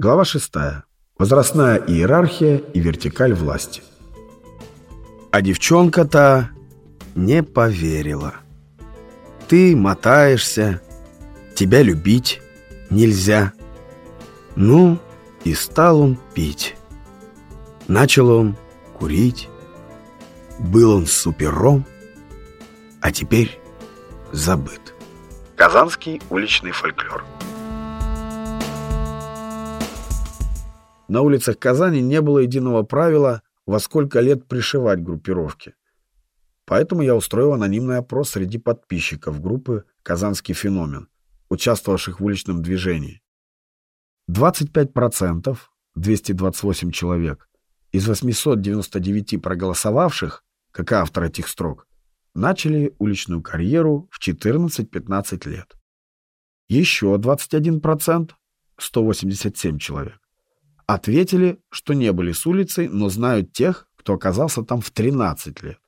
Глава 6. Возрастная иерархия и вертикаль власти. А девчонка-то не поверила. Ты мотаешься, тебя любить нельзя. Ну, и стал он пить. Начал он курить. Был он супером, а теперь забыт. Казанский уличный фольклор. На улицах Казани не было единого правила, во сколько лет пришивать группировки. Поэтому я устроил анонимный опрос среди подписчиков группы «Казанский феномен», участвовавших в уличном движении. 25%, 228 человек, из 899 проголосовавших, как автор этих строк, начали уличную карьеру в 14-15 лет. Еще 21%, 187 человек, ответили, что не были с улицей, но знают тех, кто оказался там в 13 лет.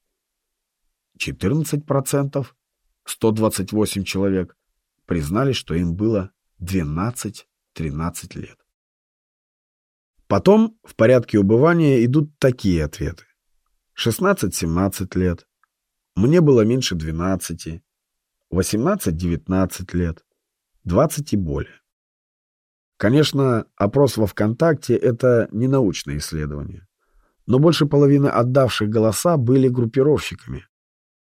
14%, 128 человек, признали, что им было 12-13 лет. Потом в порядке убывания идут такие ответы. 16-17 лет. Мне было меньше 12. 18-19 лет. 20 и более. Конечно, опрос во ВКонтакте — это не научное исследование. Но больше половины отдавших голоса были группировщиками.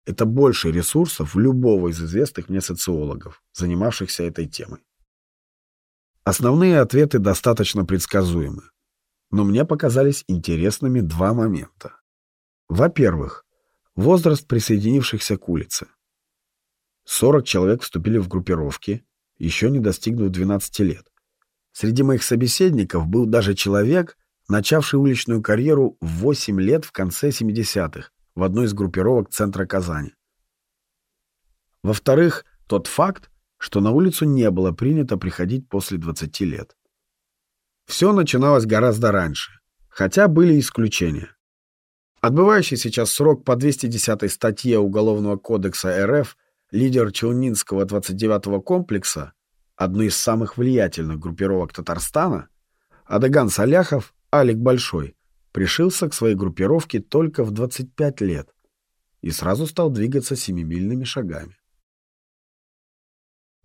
Это больше ресурсов любого из известных мне социологов, занимавшихся этой темой. Основные ответы достаточно предсказуемы но мне показались интересными два момента. Во-первых, возраст присоединившихся к улице. 40 человек вступили в группировки, еще не достигнув 12 лет. Среди моих собеседников был даже человек, начавший уличную карьеру в 8 лет в конце 70-х в одной из группировок центра Казани. Во-вторых, тот факт, что на улицу не было принято приходить после 20 лет. Все начиналось гораздо раньше, хотя были исключения. Отбывающий сейчас срок по 210 статье Уголовного кодекса РФ лидер Челнинского 29-го комплекса, одной из самых влиятельных группировок Татарстана, Адаган Саляхов, Алик Большой, пришился к своей группировке только в 25 лет и сразу стал двигаться семимильными шагами.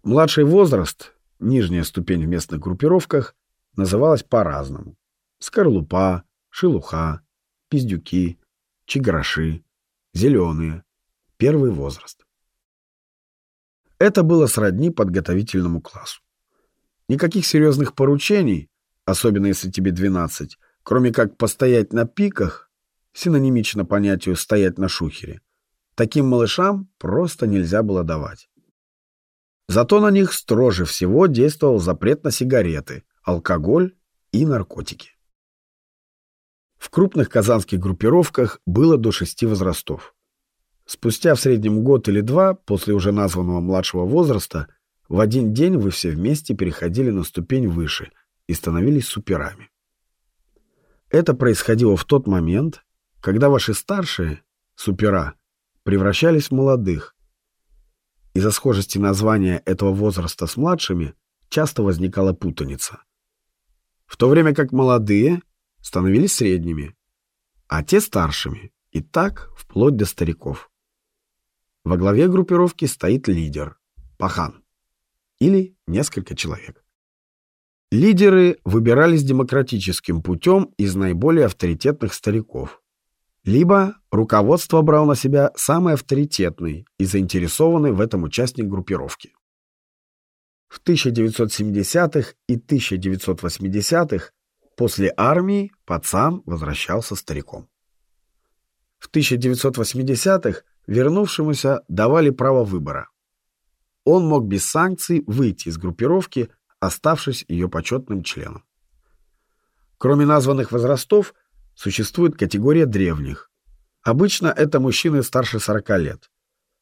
Младший возраст, нижняя ступень в местных группировках, называлась по-разному. Скорлупа, шелуха, пиздюки, чиграши, зеленые, первый возраст. Это было сродни подготовительному классу. Никаких серьезных поручений, особенно если тебе 12, кроме как постоять на пиках, синонимично понятию «стоять на шухере», таким малышам просто нельзя было давать. Зато на них строже всего действовал запрет на сигареты, алкоголь и наркотики. В крупных казанских группировках было до шести возрастов. Спустя в среднем год или два после уже названного младшего возраста в один день вы все вместе переходили на ступень выше и становились суперами. Это происходило в тот момент, когда ваши старшие, супера, превращались в молодых. Из-за схожести названия этого возраста с младшими часто возникала путаница в то время как молодые становились средними, а те старшими, и так вплоть до стариков. Во главе группировки стоит лидер, пахан, или несколько человек. Лидеры выбирались демократическим путем из наиболее авторитетных стариков. Либо руководство брал на себя самый авторитетный и заинтересованный в этом участник группировки. В 1970-х и 1980-х после армии пацан возвращался стариком. В 1980-х вернувшемуся давали право выбора. Он мог без санкций выйти из группировки, оставшись ее почетным членом. Кроме названных возрастов, существует категория древних. Обычно это мужчины старше 40 лет,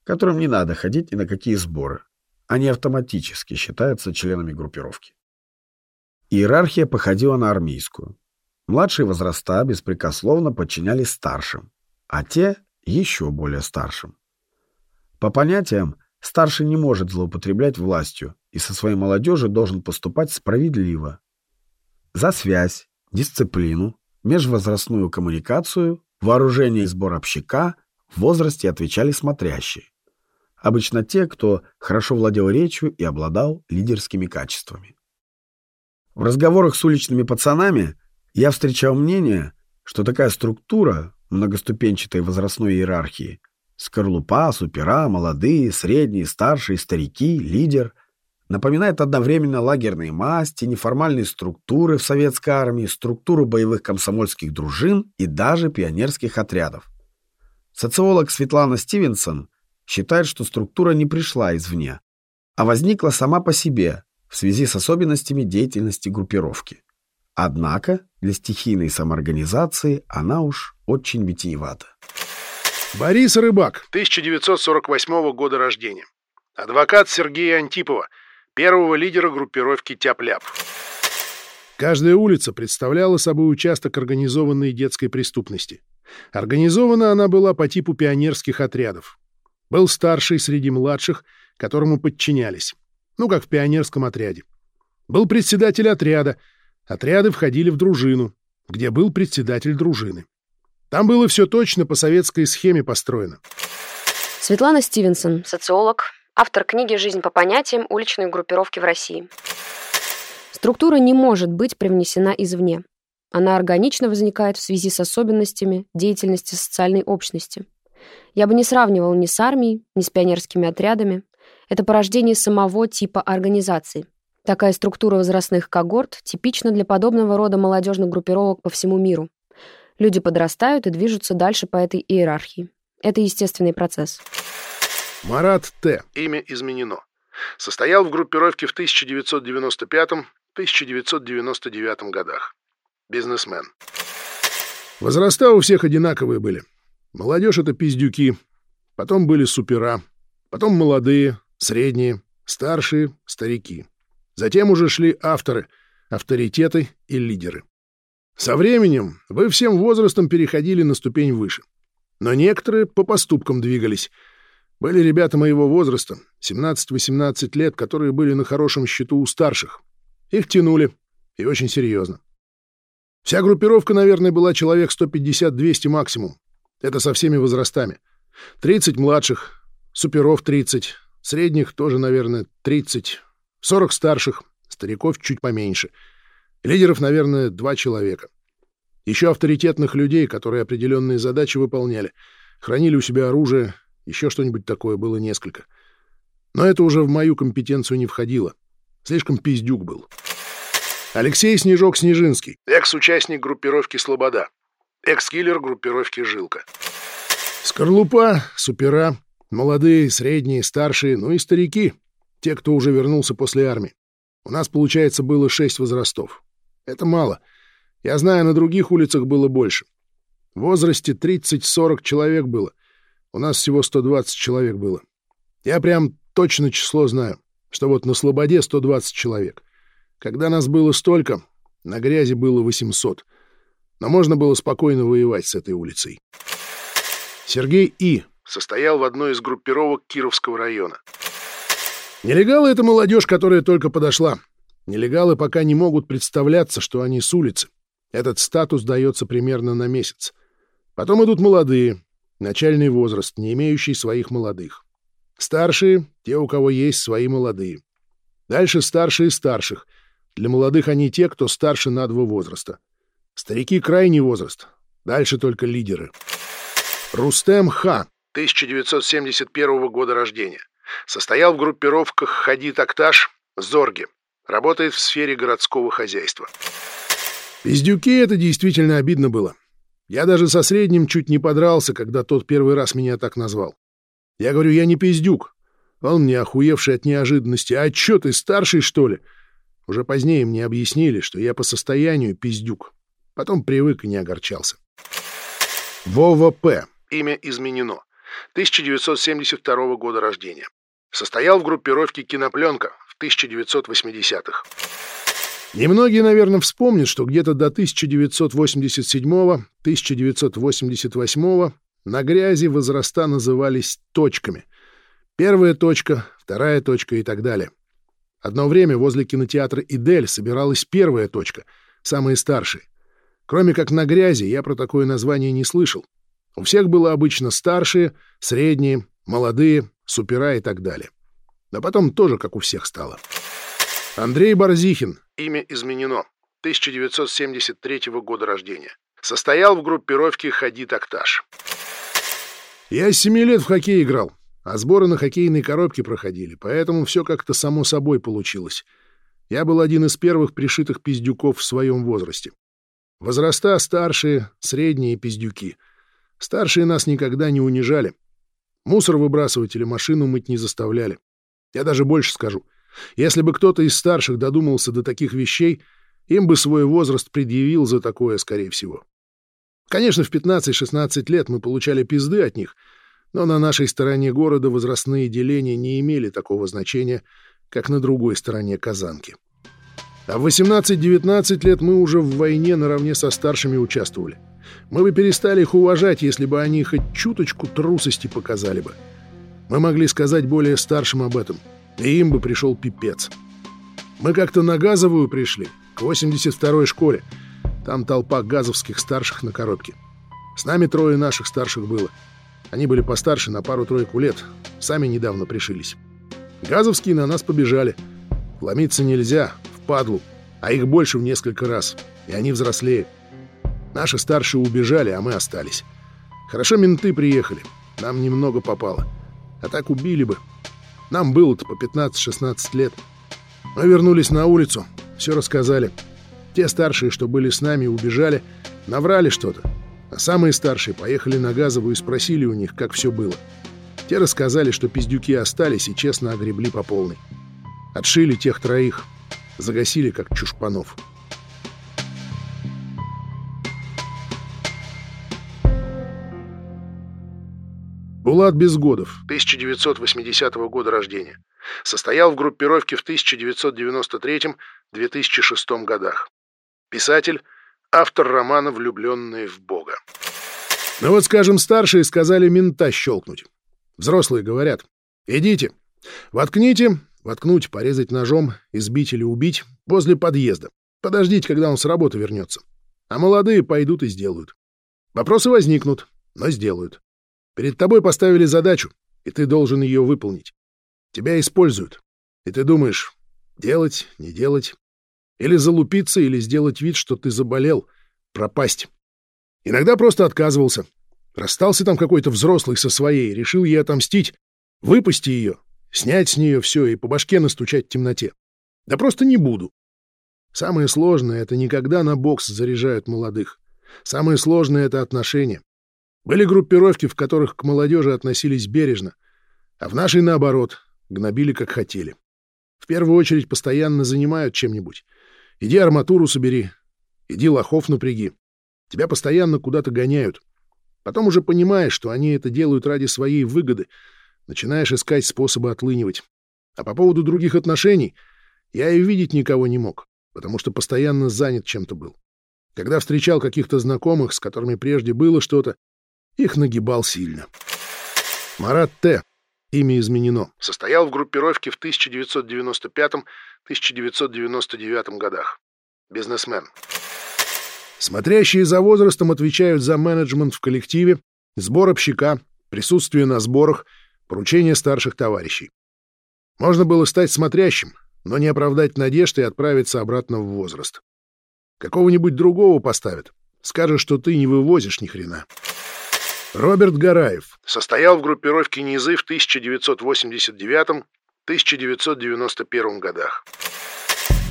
которым не надо ходить ни на какие сборы они автоматически считаются членами группировки. Иерархия походила на армейскую. Младшие возраста беспрекословно подчинялись старшим, а те — еще более старшим. По понятиям, старший не может злоупотреблять властью и со своей молодежью должен поступать справедливо. За связь, дисциплину, межвозрастную коммуникацию, вооружение и сбор общака в возрасте отвечали смотрящие. Обычно те, кто хорошо владел речью и обладал лидерскими качествами. В разговорах с уличными пацанами я встречал мнение, что такая структура многоступенчатой возрастной иерархии скорлупа, супера, молодые, средние, старшие, старики, лидер напоминает одновременно лагерные масти, неформальные структуры в советской армии, структуру боевых комсомольских дружин и даже пионерских отрядов. Социолог Светлана Стивенсон считает, что структура не пришла извне, а возникла сама по себе в связи с особенностями деятельности группировки. Однако для стихийной самоорганизации она уж очень витиевата. Борис Рыбак, 1948 года рождения. Адвокат Сергея Антипова, первого лидера группировки «Тяп-ляп». Каждая улица представляла собой участок организованной детской преступности. Организована она была по типу пионерских отрядов. Был старший среди младших, которому подчинялись. Ну, как в пионерском отряде. Был председатель отряда. Отряды входили в дружину, где был председатель дружины. Там было все точно по советской схеме построено. Светлана Стивенсон, социолог, автор книги «Жизнь по понятиям. Уличные группировки в России». Структура не может быть привнесена извне. Она органично возникает в связи с особенностями деятельности социальной общности. Я бы не сравнивал ни с армией, ни с пионерскими отрядами. Это порождение самого типа организации. Такая структура возрастных когорт типична для подобного рода молодежных группировок по всему миру. Люди подрастают и движутся дальше по этой иерархии. Это естественный процесс. Марат Т. Имя изменено. Состоял в группировке в 1995-1999 годах. Бизнесмен. Возраста у всех одинаковые были. Молодежь — это пиздюки. Потом были супера. Потом молодые, средние, старшие, старики. Затем уже шли авторы, авторитеты и лидеры. Со временем вы всем возрастом переходили на ступень выше. Но некоторые по поступкам двигались. Были ребята моего возраста, 17-18 лет, которые были на хорошем счету у старших. Их тянули, и очень серьезно. Вся группировка, наверное, была человек 150-200 максимум. Это со всеми возрастами. 30 младших, суперов 30, средних тоже, наверное, 30, 40 старших, стариков чуть поменьше — Лидеров, наверное, два человека. Еще авторитетных людей, которые определенные задачи выполняли. Хранили у себя оружие, еще что-нибудь такое было несколько. Но это уже в мою компетенцию не входило. Слишком пиздюк был. Алексей Снежок-Снежинский, экс-участник группировки «Слобода», экс-киллер группировки «Жилка». Скорлупа, супера, молодые, средние, старшие, ну и старики, те, кто уже вернулся после армии. У нас, получается, было шесть возрастов. Это мало. Я знаю, на других улицах было больше. В возрасте 30-40 человек было. У нас всего 120 человек было. Я прям точно число знаю, что вот на Слободе 120 человек. Когда нас было столько, на грязи было 800. Но можно было спокойно воевать с этой улицей. Сергей И. состоял в одной из группировок Кировского района. Нелегалы — это молодежь, которая только подошла. Нелегалы пока не могут представляться, что они с улицы. Этот статус дается примерно на месяц. Потом идут молодые, начальный возраст, не имеющий своих молодых. Старшие — те, у кого есть свои молодые. Дальше старшие старших. Для молодых они те, кто старше на два возраста. Старики — крайний возраст. Дальше только лидеры. Рустем Ха, 1971 года рождения. Состоял в группировках «Хади Такташ», «Зорги». Работает в сфере городского хозяйства. Пиздюки — это действительно обидно было. Я даже со средним чуть не подрался, когда тот первый раз меня так назвал. Я говорю, я не пиздюк. Он мне, охуевший от неожиданности, а чё ты, старший, что ли? Уже позднее мне объяснили, что я по состоянию пиздюк. Потом привык и не огорчался. Вова П. Имя изменено. 1972 года рождения. Состоял в группировке «Кинопленка» в 1980-х. Немногие, наверное, вспомнят, что где-то до 1987-1988 на грязи возраста назывались точками. Первая точка, вторая точка и так далее. Одно время возле кинотеатра «Идель» собиралась первая точка, самые старшие. Кроме как на грязи, я про такое название не слышал. У всех было обычно старшие, средние, молодые, супера и так далее. А потом тоже как у всех стало. Андрей Барзихин. Имя изменено. 1973 года рождения. Состоял в группировке «Ходи Такташ». Я с семи лет в хоккей играл, а сборы на хоккейные коробки проходили, поэтому все как-то само собой получилось. Я был один из первых пришитых пиздюков в своем возрасте. Возраста старшие, средние пиздюки. Старшие нас никогда не унижали. Мусор выбрасывать или машину мыть не заставляли. Я даже больше скажу. Если бы кто-то из старших додумался до таких вещей, им бы свой возраст предъявил за такое, скорее всего. Конечно, в 15-16 лет мы получали пизды от них, но на нашей стороне города возрастные деления не имели такого значения, как на другой стороне Казанки. А в 18-19 лет мы уже в войне наравне со старшими участвовали. Мы бы перестали их уважать, если бы они хоть чуточку трусости показали бы. Мы могли сказать более старшим об этом, и им бы пришел пипец. Мы как-то на газовую пришли, к 82-й школе, там толпа газовских старших на коробке. С нами трое наших старших было. Они были постарше на пару-тройку лет. Сами недавно пришились. Газовские на нас побежали. Ломиться нельзя, впадлу. А их больше в несколько раз. И они взрослеют. Наши старшие убежали, а мы остались. Хорошо менты приехали. Нам немного попало. А так убили бы. Нам было-то по 15-16 лет. Мы вернулись на улицу. Все рассказали. Те старшие, что были с нами, убежали, наврали что-то. А самые старшие поехали на газовую и спросили у них, как все было. Те рассказали, что пиздюки остались и честно огребли по полной. Отшили тех троих, загасили, как чушпанов. Булат Безгодов, 1980 года рождения. Состоял в группировке в 1993-2006 годах. Писатель, автор романа «Влюбленные в Бога». Ну вот, скажем, старшие сказали мента щелкнуть. Взрослые говорят, идите, воткните, воткнуть, порезать ножом, избить или убить возле подъезда. Подождите, когда он с работы вернется. А молодые пойдут и сделают. Вопросы возникнут, но сделают. Перед тобой поставили задачу, и ты должен ее выполнить. Тебя используют, и ты думаешь, делать, не делать. Или залупиться, или сделать вид, что ты заболел, пропасть. Иногда просто отказывался. Расстался там какой-то взрослый со своей, решил ей отомстить, выпусти ее, снять с нее все и по башке настучать в темноте. Да просто не буду. Самое сложное — это никогда на бокс заряжают молодых. Самое сложное — это отношения. Были группировки, в которых к молодежи относились бережно, а в нашей, наоборот, гнобили как хотели. В первую очередь постоянно занимают чем-нибудь. Иди арматуру собери, иди лохов напряги. Тебя постоянно куда-то гоняют. Потом уже понимаешь, что они это делают ради своей выгоды. Начинаешь искать способы отлынивать. А по поводу других отношений я и видеть никого не мог, потому что постоянно занят чем-то был. Когда встречал каких-то знакомых, с которыми прежде было что-то, их нагибал сильно. Марат Т. Имя изменено. Состоял в группировке в 1995-1999 годах. Бизнесмен. Смотрящие за возрастом отвечают за менеджмент в коллективе, сбор общака, присутствие на сборах, поручения старших товарищей. Можно было стать смотрящим, но не оправдать надежд и отправиться обратно в возраст. Какого-нибудь другого поставят. Скажешь, что ты не вывозишь ни хрена. Роберт Гараев состоял в группировке Низы в 1989-1991 годах.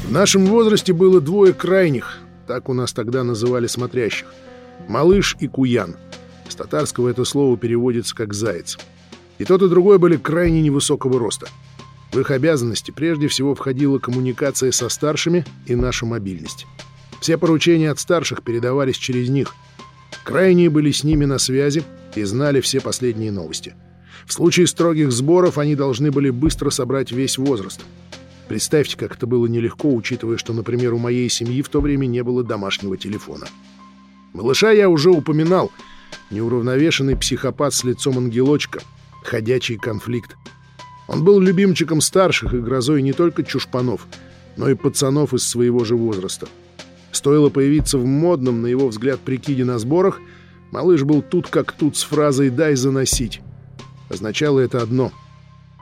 В нашем возрасте было двое крайних, так у нас тогда называли смотрящих. Малыш и Куян. С татарского это слово переводится как «заяц». И тот, и другой были крайне невысокого роста. В их обязанности прежде всего входила коммуникация со старшими и наша мобильность. Все поручения от старших передавались через них – Крайние были с ними на связи и знали все последние новости. В случае строгих сборов они должны были быстро собрать весь возраст. Представьте, как это было нелегко, учитывая, что, например, у моей семьи в то время не было домашнего телефона. Малыша я уже упоминал. Неуравновешенный психопат с лицом ангелочка. Ходячий конфликт. Он был любимчиком старших и грозой не только чушпанов, но и пацанов из своего же возраста. Стоило появиться в модном, на его взгляд, прикиде на сборах, малыш был тут как тут с фразой «дай заносить». Означало это одно —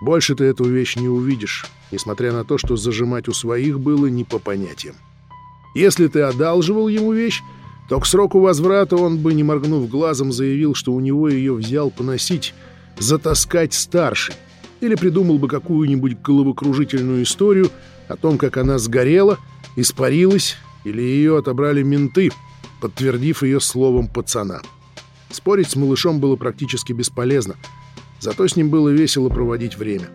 больше ты эту вещь не увидишь, несмотря на то, что зажимать у своих было не по понятиям. Если ты одалживал ему вещь, то к сроку возврата он бы, не моргнув глазом, заявил, что у него ее взял поносить, затаскать старший, или придумал бы какую-нибудь головокружительную историю о том, как она сгорела, испарилась, или ее отобрали менты, подтвердив ее словом пацана. Спорить с малышом было практически бесполезно, зато с ним было весело проводить время.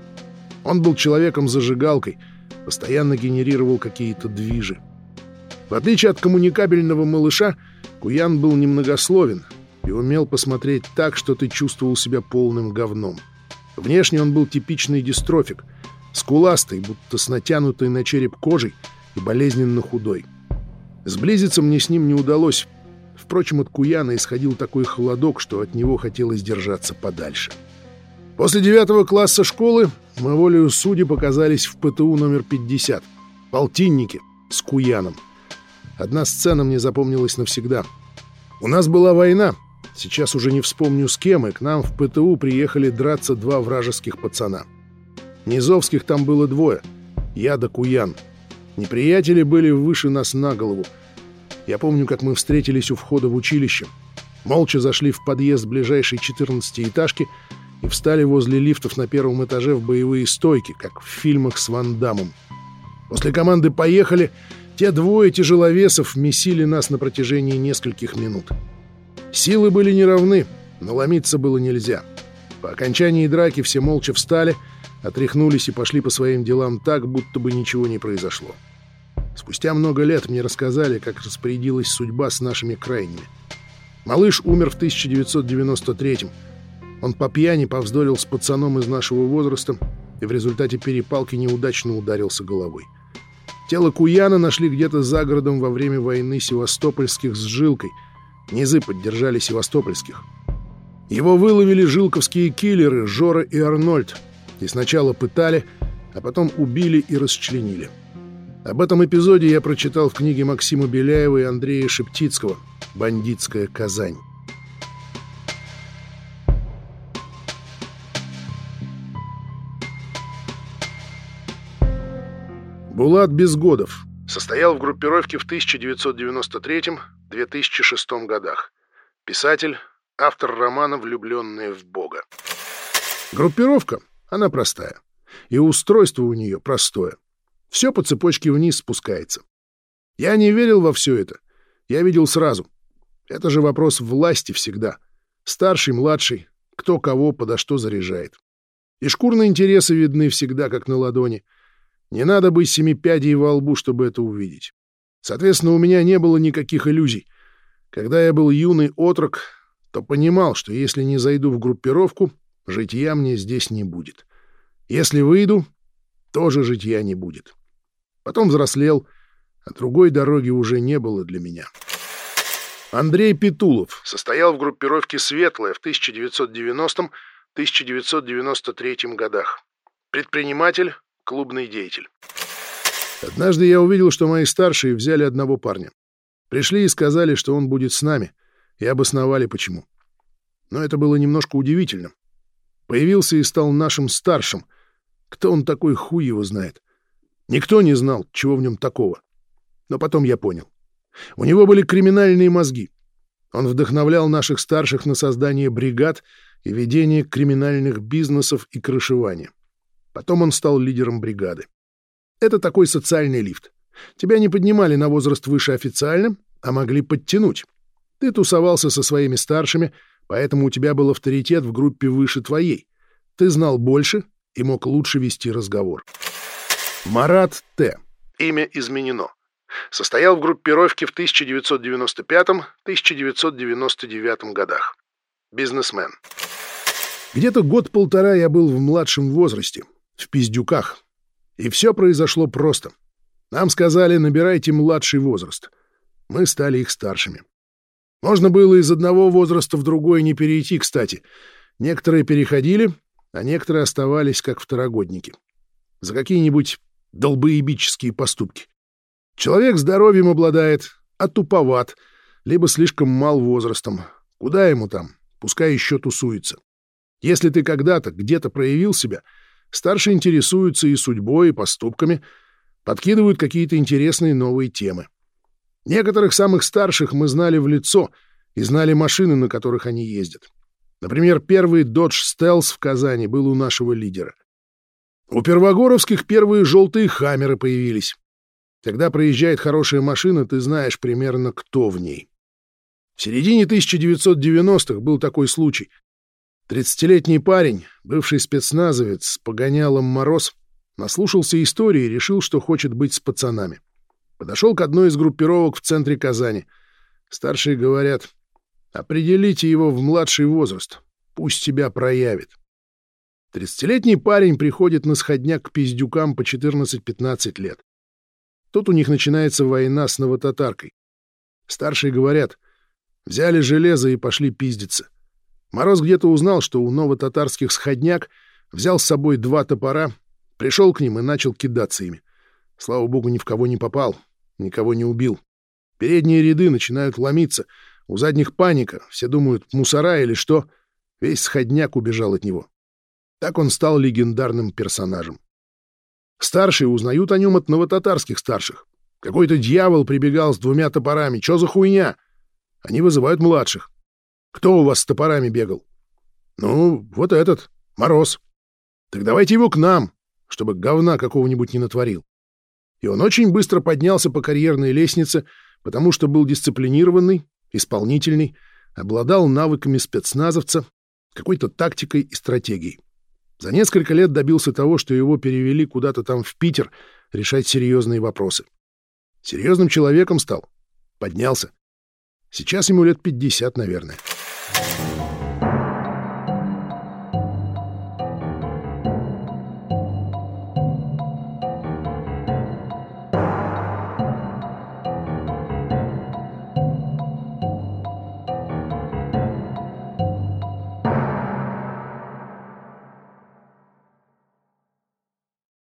Он был человеком-зажигалкой, постоянно генерировал какие-то движи. В отличие от коммуникабельного малыша, Куян был немногословен и умел посмотреть так, что ты чувствовал себя полным говном. Внешне он был типичный дистрофик, скуластый, будто с натянутой на череп кожей и болезненно худой. Сблизиться мне с ним не удалось. Впрочем, от Куяна исходил такой холодок, что от него хотелось держаться подальше. После девятого класса школы мы волею судеб показались в ПТУ номер 50. Полтинники с Куяном. Одна сцена мне запомнилась навсегда. У нас была война. Сейчас уже не вспомню с кем, и к нам в ПТУ приехали драться два вражеских пацана. Низовских там было двое. Я да Куян. Неприятели были выше нас на голову. Я помню, как мы встретились у входа в училище. Молча зашли в подъезд ближайшей 14-этажки и встали возле лифтов на первом этаже в боевые стойки, как в фильмах с Ван Дамом. После команды «Поехали» те двое тяжеловесов месили нас на протяжении нескольких минут. Силы были неравны, но ломиться было нельзя. По окончании драки все молча встали — отряхнулись и пошли по своим делам так, будто бы ничего не произошло. Спустя много лет мне рассказали, как распорядилась судьба с нашими крайними. Малыш умер в 1993-м. Он по пьяни повздорил с пацаном из нашего возраста и в результате перепалки неудачно ударился головой. Тело Куяна нашли где-то за городом во время войны севастопольских с Жилкой. Низы поддержали севастопольских. Его выловили жилковские киллеры Жора и Арнольд — и сначала пытали, а потом убили и расчленили. Об этом эпизоде я прочитал в книге Максима Беляева и Андрея Шептицкого «Бандитская Казань». Булат Безгодов состоял в группировке в 1993-2006 годах. Писатель, автор романа «Влюбленные в Бога». Группировка она простая. И устройство у нее простое. Все по цепочке вниз спускается. Я не верил во все это. Я видел сразу. Это же вопрос власти всегда. Старший, младший, кто кого подо что заряжает. И шкурные интересы видны всегда, как на ладони. Не надо быть семи пядей во лбу, чтобы это увидеть. Соответственно, у меня не было никаких иллюзий. Когда я был юный отрок, то понимал, что если не зайду в группировку, Житья мне здесь не будет. Если выйду, тоже житья не будет. Потом взрослел, а другой дороги уже не было для меня. Андрей Петулов состоял в группировке «Светлая» в 1990-1993 годах. Предприниматель, клубный деятель. Однажды я увидел, что мои старшие взяли одного парня. Пришли и сказали, что он будет с нами, и обосновали почему. Но это было немножко удивительно. Появился и стал нашим старшим. Кто он такой, хуй его знает. Никто не знал, чего в нем такого. Но потом я понял. У него были криминальные мозги. Он вдохновлял наших старших на создание бригад и ведение криминальных бизнесов и крышевания. Потом он стал лидером бригады. Это такой социальный лифт. Тебя не поднимали на возраст выше официально, а могли подтянуть. Ты тусовался со своими старшими — Поэтому у тебя был авторитет в группе выше твоей. Ты знал больше и мог лучше вести разговор. Марат Т. Имя изменено. Состоял в группировке в 1995-1999 годах. Бизнесмен. Где-то год-полтора я был в младшем возрасте, в пиздюках. И все произошло просто. Нам сказали, набирайте младший возраст. Мы стали их старшими. Можно было из одного возраста в другой не перейти, кстати. Некоторые переходили, а некоторые оставались как второгодники. За какие-нибудь долбоебические поступки. Человек здоровьем обладает, а туповат, либо слишком мал возрастом. Куда ему там? Пускай еще тусуется. Если ты когда-то где-то проявил себя, старшие интересуются и судьбой, и поступками, подкидывают какие-то интересные новые темы. Некоторых самых старших мы знали в лицо и знали машины, на которых они ездят. Например, первый Dodge Stealth в Казани был у нашего лидера. У первогоровских первые желтые хаммеры появились. Когда проезжает хорошая машина, ты знаешь примерно, кто в ней. В середине 1990-х был такой случай. Тридцатилетний парень, бывший спецназовец с погонялом «Мороз», наслушался истории и решил, что хочет быть с пацанами. Подошел к одной из группировок в центре Казани. Старшие говорят, определите его в младший возраст, пусть себя проявит. Тридцатилетний парень приходит на сходняк к пиздюкам по 14-15 лет. Тут у них начинается война с новотатаркой. Старшие говорят, взяли железо и пошли пиздиться. Мороз где-то узнал, что у новотатарских сходняк, взял с собой два топора, пришел к ним и начал кидаться ими. Слава богу, ни в кого не попал, никого не убил. Передние ряды начинают ломиться, у задних паника, все думают, мусора или что. Весь сходняк убежал от него. Так он стал легендарным персонажем. Старшие узнают о нем от новотатарских старших. Какой-то дьявол прибегал с двумя топорами. Чё за хуйня? Они вызывают младших. Кто у вас с топорами бегал? Ну, вот этот, Мороз. Так давайте его к нам, чтобы говна какого-нибудь не натворил. И он очень быстро поднялся по карьерной лестнице, потому что был дисциплинированный, исполнительный, обладал навыками спецназовца, какой-то тактикой и стратегией. За несколько лет добился того, что его перевели куда-то там в Питер решать серьезные вопросы. Серьезным человеком стал. Поднялся. Сейчас ему лет 50, наверное.